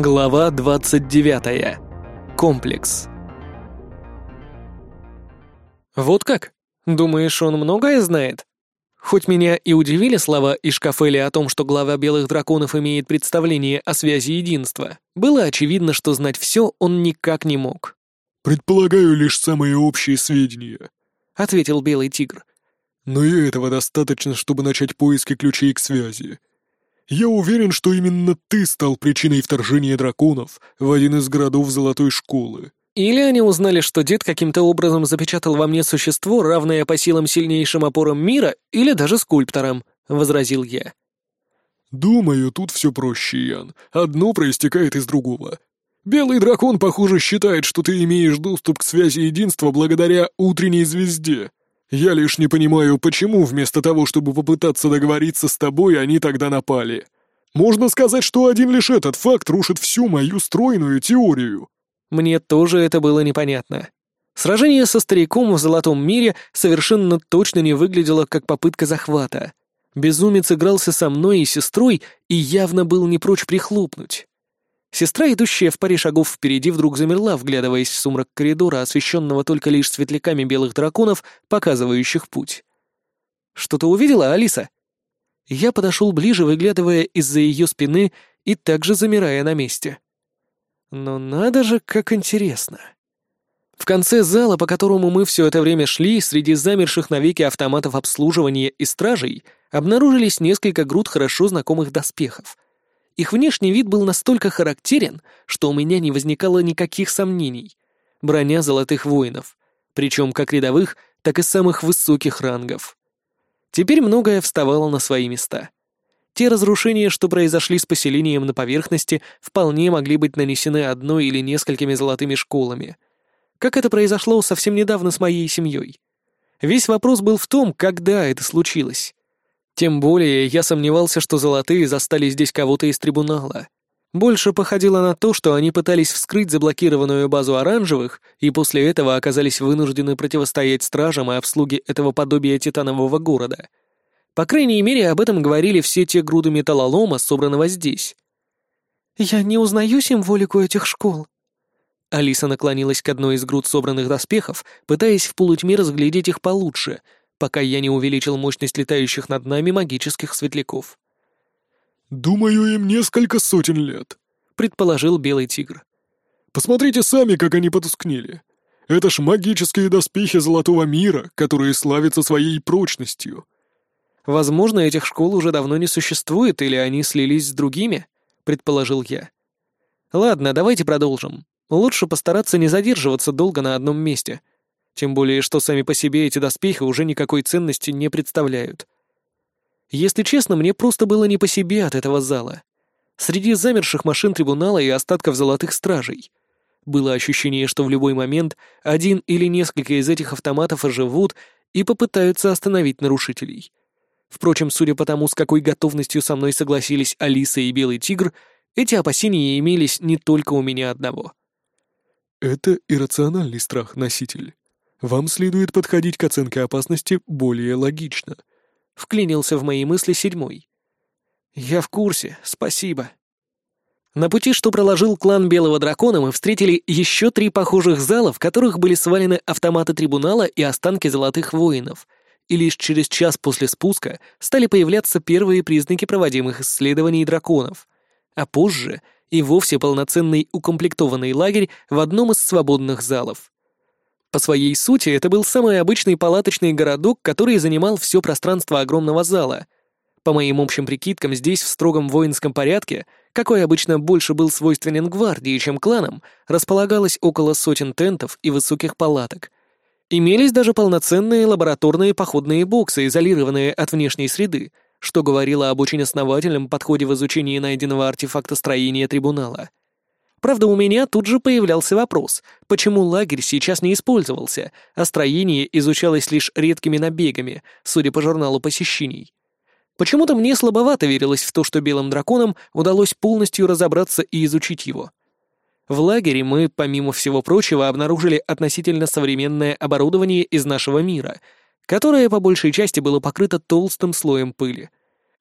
Глава 29. Комплекс. Вот как? Думаешь, он многое знает? Хоть меня и удивили слова Ишкафели о том, что глава белых драконов имеет представление о связи единства, было очевидно, что знать все он никак не мог. «Предполагаю лишь самые общие сведения», — ответил белый тигр. «Но и этого достаточно, чтобы начать поиски ключей к связи. Я уверен, что именно ты стал причиной вторжения драконов в один из городов Золотой Школы. Или они узнали, что дед каким-то образом запечатал во мне существо, равное по силам сильнейшим опорам мира, или даже скульпторам, — возразил я. «Думаю, тут все проще, Ян. Одно проистекает из другого. Белый дракон, похоже, считает, что ты имеешь доступ к связи единства благодаря утренней звезде. Я лишь не понимаю, почему вместо того, чтобы попытаться договориться с тобой, они тогда напали. Можно сказать, что один лишь этот факт рушит всю мою стройную теорию. Мне тоже это было непонятно. Сражение со стариком в Золотом мире совершенно точно не выглядело как попытка захвата. Безумец игрался со мной и сестрой и явно был не прочь прихлопнуть. Сестра, идущая в паре шагов впереди, вдруг замерла, вглядываясь в сумрак коридора, освещенного только лишь светляками белых драконов, показывающих путь. «Что-то увидела, Алиса?» Я подошел ближе, выглядывая из-за ее спины и также замирая на месте. Но надо же, как интересно. В конце зала, по которому мы все это время шли, среди замерших навеки автоматов обслуживания и стражей, обнаружились несколько груд хорошо знакомых доспехов — их внешний вид был настолько характерен, что у меня не возникало никаких сомнений. Броня золотых воинов, причем как рядовых, так и самых высоких рангов. Теперь многое вставало на свои места. Те разрушения, что произошли с поселением на поверхности, вполне могли быть нанесены одной или несколькими золотыми школами. Как это произошло совсем недавно с моей семьей. Весь вопрос был в том, когда это случилось. Тем более я сомневался, что золотые застали здесь кого-то из трибунала. Больше походило на то, что они пытались вскрыть заблокированную базу оранжевых и после этого оказались вынуждены противостоять стражам и обслуге этого подобия титанового города. По крайней мере, об этом говорили все те груды металлолома, собранного здесь. «Я не узнаю символику этих школ». Алиса наклонилась к одной из груд собранных доспехов, пытаясь в полутьме разглядеть их получше — пока я не увеличил мощность летающих над нами магических светляков. «Думаю, им несколько сотен лет», — предположил Белый Тигр. «Посмотрите сами, как они потускнели. Это ж магические доспехи Золотого Мира, которые славятся своей прочностью». «Возможно, этих школ уже давно не существует, или они слились с другими», — предположил я. «Ладно, давайте продолжим. Лучше постараться не задерживаться долго на одном месте. Тем более, что сами по себе эти доспехи уже никакой ценности не представляют. Если честно, мне просто было не по себе от этого зала. Среди замерших машин трибунала и остатков золотых стражей. Было ощущение, что в любой момент один или несколько из этих автоматов оживут и попытаются остановить нарушителей. Впрочем, судя по тому, с какой готовностью со мной согласились Алиса и Белый Тигр, эти опасения имелись не только у меня одного. «Это иррациональный страх, носитель», вам следует подходить к оценке опасности более логично», — вклинился в мои мысли седьмой. «Я в курсе, спасибо». На пути, что проложил клан Белого Дракона, мы встретили еще три похожих зала, в которых были свалены автоматы трибунала и останки золотых воинов, и лишь через час после спуска стали появляться первые признаки проводимых исследований драконов, а позже и вовсе полноценный укомплектованный лагерь в одном из свободных залов. По своей сути, это был самый обычный палаточный городок, который занимал все пространство огромного зала. По моим общим прикидкам, здесь в строгом воинском порядке, какой обычно больше был свойственен гвардии, чем кланам, располагалось около сотен тентов и высоких палаток. Имелись даже полноценные лабораторные походные боксы, изолированные от внешней среды, что говорило об очень основательном подходе в изучении найденного артефакта строения трибунала. Правда, у меня тут же появлялся вопрос, почему лагерь сейчас не использовался, а строение изучалось лишь редкими набегами, судя по журналу посещений. Почему-то мне слабовато верилось в то, что белым драконам удалось полностью разобраться и изучить его. В лагере мы, помимо всего прочего, обнаружили относительно современное оборудование из нашего мира, которое по большей части было покрыто толстым слоем пыли.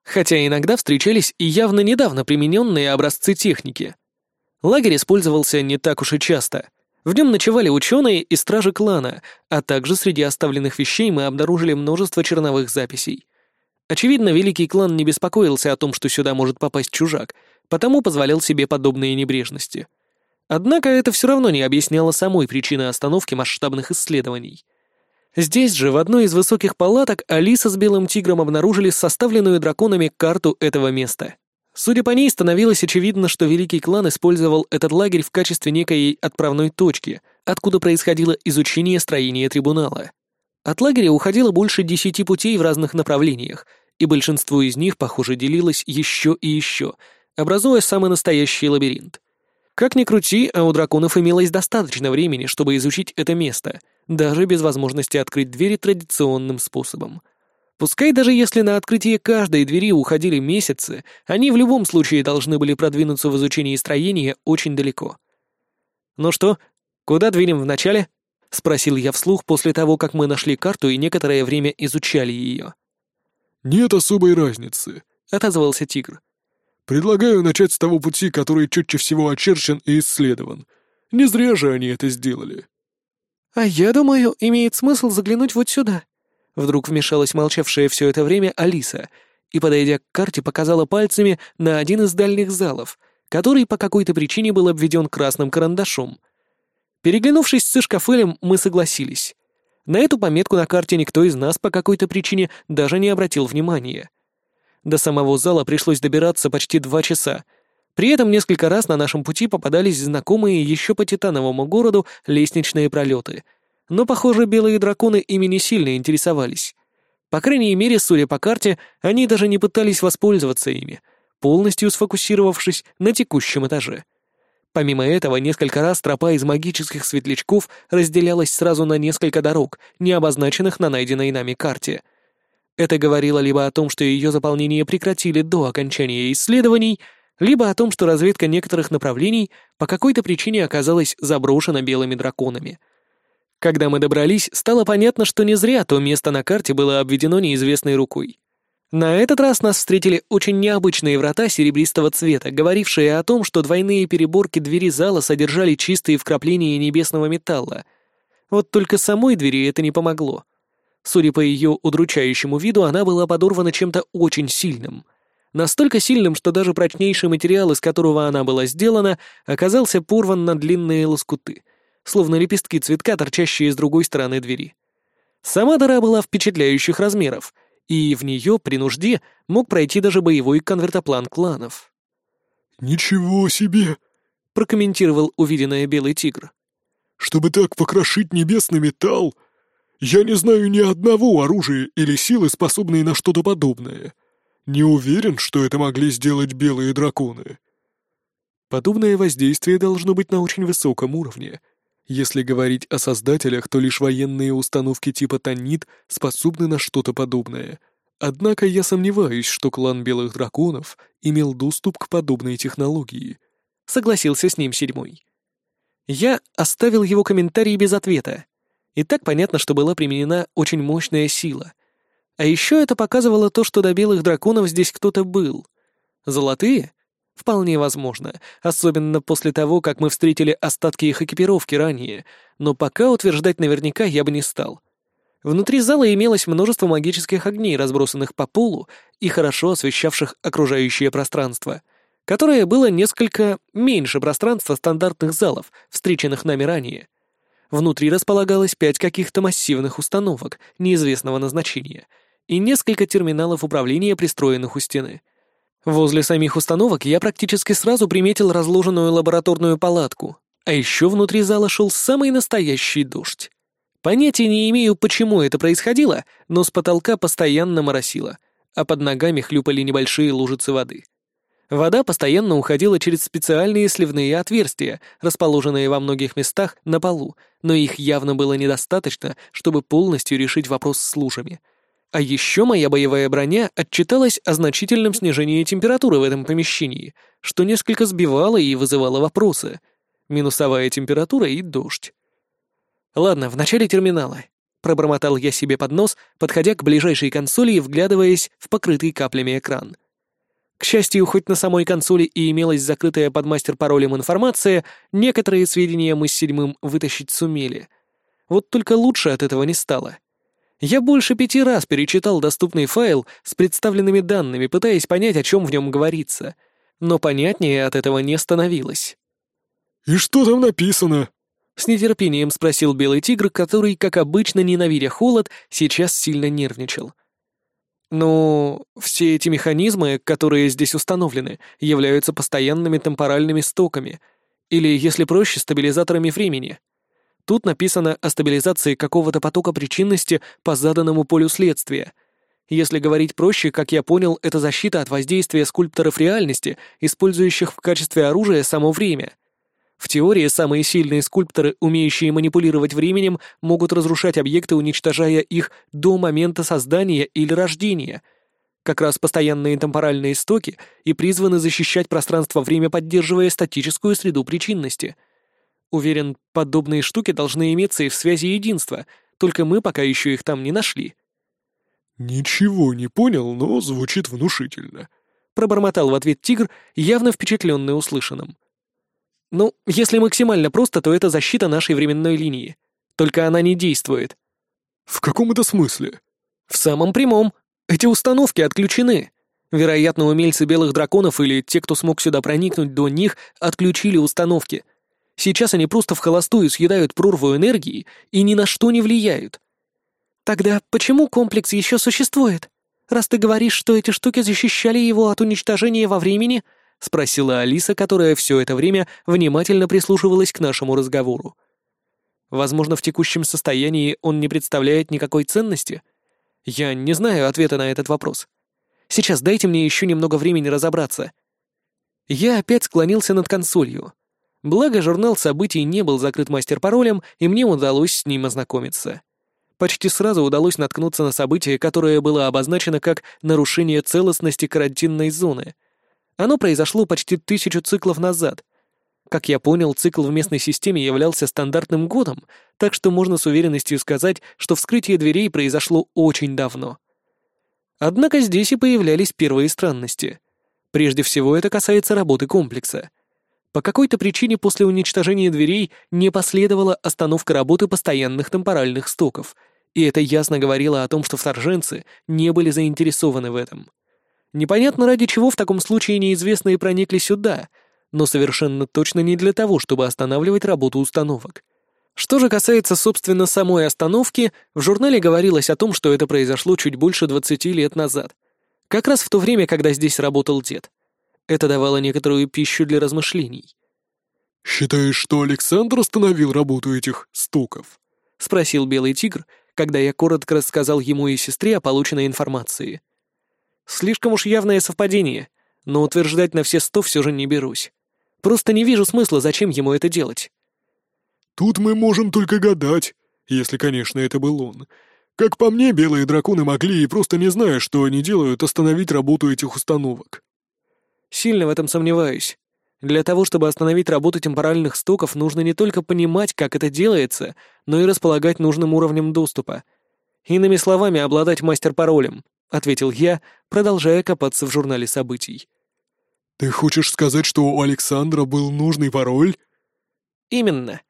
Хотя иногда встречались и явно недавно примененные образцы техники — Лагерь использовался не так уж и часто. В нем ночевали ученые и стражи клана, а также среди оставленных вещей мы обнаружили множество черновых записей. Очевидно, великий клан не беспокоился о том, что сюда может попасть чужак, потому позволял себе подобные небрежности. Однако это все равно не объясняло самой причины остановки масштабных исследований. Здесь же, в одной из высоких палаток, Алиса с Белым Тигром обнаружили составленную драконами карту этого места. Судя по ней, становилось очевидно, что Великий Клан использовал этот лагерь в качестве некой отправной точки, откуда происходило изучение строения трибунала. От лагеря уходило больше десяти путей в разных направлениях, и большинство из них, похоже, делилось еще и еще, образуя самый настоящий лабиринт. Как ни крути, а у драконов имелось достаточно времени, чтобы изучить это место, даже без возможности открыть двери традиционным способом — Пускай даже если на открытие каждой двери уходили месяцы, они в любом случае должны были продвинуться в изучении строения очень далеко. «Ну что, куда двинем вначале?» — спросил я вслух после того, как мы нашли карту и некоторое время изучали ее. «Нет особой разницы», — отозвался тигр. «Предлагаю начать с того пути, который четче всего очерчен и исследован. Не зря же они это сделали». «А я думаю, имеет смысл заглянуть вот сюда», Вдруг вмешалась молчавшая все это время Алиса и, подойдя к карте, показала пальцами на один из дальних залов, который по какой-то причине был обведен красным карандашом. Переглянувшись с Ишкафелем, мы согласились. На эту пометку на карте никто из нас по какой-то причине даже не обратил внимания. До самого зала пришлось добираться почти два часа. При этом несколько раз на нашем пути попадались знакомые еще по Титановому городу лестничные пролеты — но, похоже, белые драконы ими не сильно интересовались. По крайней мере, судя по карте, они даже не пытались воспользоваться ими, полностью сфокусировавшись на текущем этаже. Помимо этого, несколько раз тропа из магических светлячков разделялась сразу на несколько дорог, не обозначенных на найденной нами карте. Это говорило либо о том, что ее заполнение прекратили до окончания исследований, либо о том, что разведка некоторых направлений по какой-то причине оказалась заброшена белыми драконами — когда мы добрались, стало понятно, что не зря то место на карте было обведено неизвестной рукой. На этот раз нас встретили очень необычные врата серебристого цвета, говорившие о том, что двойные переборки двери зала содержали чистые вкрапления небесного металла. Вот только самой двери это не помогло. Судя по ее удручающему виду, она была подорвана чем-то очень сильным. Настолько сильным, что даже прочнейший материал, из которого она была сделана, оказался порван на длинные лоскуты — словно лепестки цветка, торчащие с другой стороны двери. Сама дыра была впечатляющих размеров, и в нее при нужде мог пройти даже боевой конвертоплан кланов. «Ничего себе!» — прокомментировал увиденное белый тигр. «Чтобы так покрошить небесный металл, я не знаю ни одного оружия или силы, способные на что-то подобное. Не уверен, что это могли сделать белые драконы». Подобное воздействие должно быть на очень высоком уровне — если говорить о создателях, то лишь военные установки типа Танит способны на что-то подобное. Однако я сомневаюсь, что клан Белых Драконов имел доступ к подобной технологии. Согласился с ним седьмой. Я оставил его комментарий без ответа. И так понятно, что была применена очень мощная сила. А еще это показывало то, что до Белых Драконов здесь кто-то был. Золотые? Вполне возможно, особенно после того, как мы встретили остатки их экипировки ранее, но пока утверждать наверняка я бы не стал. Внутри зала имелось множество магических огней, разбросанных по полу и хорошо освещавших окружающее пространство, которое было несколько меньше пространства стандартных залов, встреченных нами ранее. Внутри располагалось пять каких-то массивных установок неизвестного назначения и несколько терминалов управления, пристроенных у стены — Возле самих установок я практически сразу приметил разложенную лабораторную палатку, а еще внутри зала шел самый настоящий дождь. Понятия не имею, почему это происходило, но с потолка постоянно моросило, а под ногами хлюпали небольшие лужицы воды. Вода постоянно уходила через специальные сливные отверстия, расположенные во многих местах на полу, но их явно было недостаточно, чтобы полностью решить вопрос с лужами — а еще моя боевая броня отчиталась о значительном снижении температуры в этом помещении, что несколько сбивало и вызывало вопросы. Минусовая температура и дождь. Ладно, в начале терминала. Пробормотал я себе под нос, подходя к ближайшей консоли и вглядываясь в покрытый каплями экран. К счастью, хоть на самой консоли и имелась закрытая под мастер-паролем информация, некоторые сведения мы с седьмым вытащить сумели. Вот только лучше от этого не стало. Я больше пяти раз перечитал доступный файл с представленными данными, пытаясь понять, о чем в нем говорится. Но понятнее от этого не становилось. «И что там написано?» С нетерпением спросил Белый Тигр, который, как обычно, ненавидя холод, сейчас сильно нервничал. «Ну, все эти механизмы, которые здесь установлены, являются постоянными темпоральными стоками, или, если проще, стабилизаторами времени. Тут написано о стабилизации какого-то потока причинности по заданному полю следствия. Если говорить проще, как я понял, это защита от воздействия скульпторов реальности, использующих в качестве оружия само время. В теории самые сильные скульпторы, умеющие манипулировать временем, могут разрушать объекты, уничтожая их до момента создания или рождения. Как раз постоянные темпоральные стоки и призваны защищать пространство-время, поддерживая статическую среду причинности — Уверен, подобные штуки должны иметься и в связи единства, только мы пока еще их там не нашли». «Ничего не понял, но звучит внушительно», — пробормотал в ответ тигр, явно впечатленный услышанным. «Ну, если максимально просто, то это защита нашей временной линии. Только она не действует». «В каком это смысле?» «В самом прямом. Эти установки отключены. Вероятно, умельцы белых драконов или те, кто смог сюда проникнуть до них, отключили установки». Сейчас они просто в холостую съедают прорву энергии и ни на что не влияют. Тогда почему комплекс еще существует? Раз ты говоришь, что эти штуки защищали его от уничтожения во времени, спросила Алиса, которая все это время внимательно прислушивалась к нашему разговору. Возможно, в текущем состоянии он не представляет никакой ценности? Я не знаю ответа на этот вопрос. Сейчас дайте мне еще немного времени разобраться. Я опять склонился над консолью. Благо, журнал событий не был закрыт мастер-паролем, и мне удалось с ним ознакомиться. Почти сразу удалось наткнуться на событие, которое было обозначено как нарушение целостности карантинной зоны. Оно произошло почти тысячу циклов назад. Как я понял, цикл в местной системе являлся стандартным годом, так что можно с уверенностью сказать, что вскрытие дверей произошло очень давно. Однако здесь и появлялись первые странности. Прежде всего это касается работы комплекса. По какой-то причине после уничтожения дверей не последовала остановка работы постоянных темпоральных стоков, и это ясно говорило о том, что вторженцы не были заинтересованы в этом. Непонятно ради чего в таком случае неизвестные проникли сюда, но совершенно точно не для того, чтобы останавливать работу установок. Что же касается, собственно, самой остановки, в журнале говорилось о том, что это произошло чуть больше 20 лет назад. Как раз в то время, когда здесь работал дед. Это давало некоторую пищу для размышлений. «Считаешь, что Александр остановил работу этих стуков?» — спросил Белый Тигр, когда я коротко рассказал ему и сестре о полученной информации. «Слишком уж явное совпадение, но утверждать на все сто все же не берусь. Просто не вижу смысла, зачем ему это делать». «Тут мы можем только гадать, если, конечно, это был он. Как по мне, белые драконы могли, и просто не зная, что они делают, остановить работу этих установок. Сильно в этом сомневаюсь. Для того, чтобы остановить работу темпоральных стоков, нужно не только понимать, как это делается, но и располагать нужным уровнем доступа. Иными словами, обладать мастер-паролем, ответил я, продолжая копаться в журнале событий. Ты хочешь сказать, что у Александра был нужный пароль? Именно.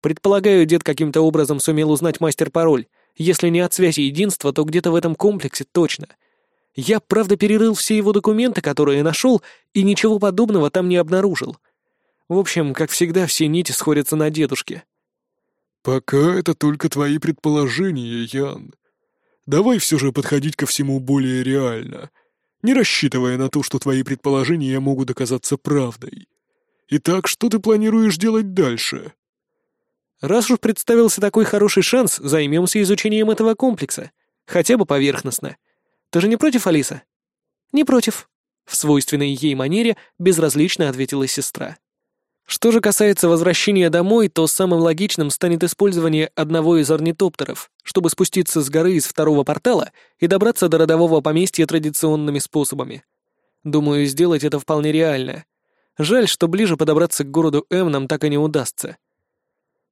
Предполагаю, дед каким-то образом сумел узнать мастер-пароль. Если не от связи единства, то где-то в этом комплексе точно — я, правда, перерыл все его документы, которые нашел, и ничего подобного там не обнаружил. В общем, как всегда, все нити сходятся на дедушке. «Пока это только твои предположения, Ян. Давай все же подходить ко всему более реально, не рассчитывая на то, что твои предположения могут оказаться правдой. Итак, что ты планируешь делать дальше?» «Раз уж представился такой хороший шанс, займемся изучением этого комплекса. Хотя бы поверхностно. Ты же не против, Алиса?» «Не против», — в свойственной ей манере безразлично ответила сестра. Что же касается возвращения домой, то самым логичным станет использование одного из орнитоптеров, чтобы спуститься с горы из второго портала и добраться до родового поместья традиционными способами. Думаю, сделать это вполне реально. Жаль, что ближе подобраться к городу М нам так и не удастся.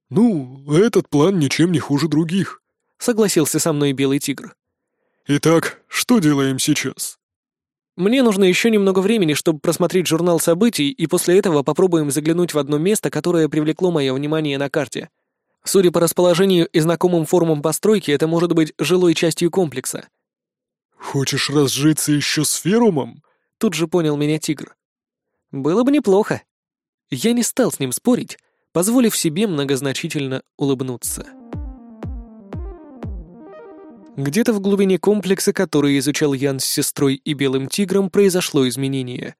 «Ну, этот план ничем не хуже других», — согласился со мной Белый Тигр. «Итак, что делаем сейчас?» Мне нужно еще немного времени, чтобы просмотреть журнал событий, и после этого попробуем заглянуть в одно место, которое привлекло мое внимание на карте. Судя по расположению и знакомым формам постройки, это может быть жилой частью комплекса. «Хочешь разжиться еще с ферумом?» Тут же понял меня тигр. «Было бы неплохо». Я не стал с ним спорить, позволив себе многозначительно улыбнуться. Где-то в глубине комплекса, который изучал Ян с сестрой и Белым Тигром, произошло изменение.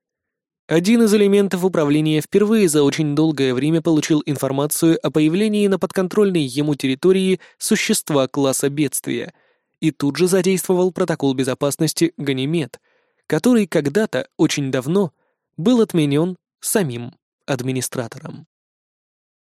Один из элементов управления впервые за очень долгое время получил информацию о появлении на подконтрольной ему территории существа класса бедствия и тут же задействовал протокол безопасности «Ганимед», который когда-то, очень давно, был отменен самим администратором.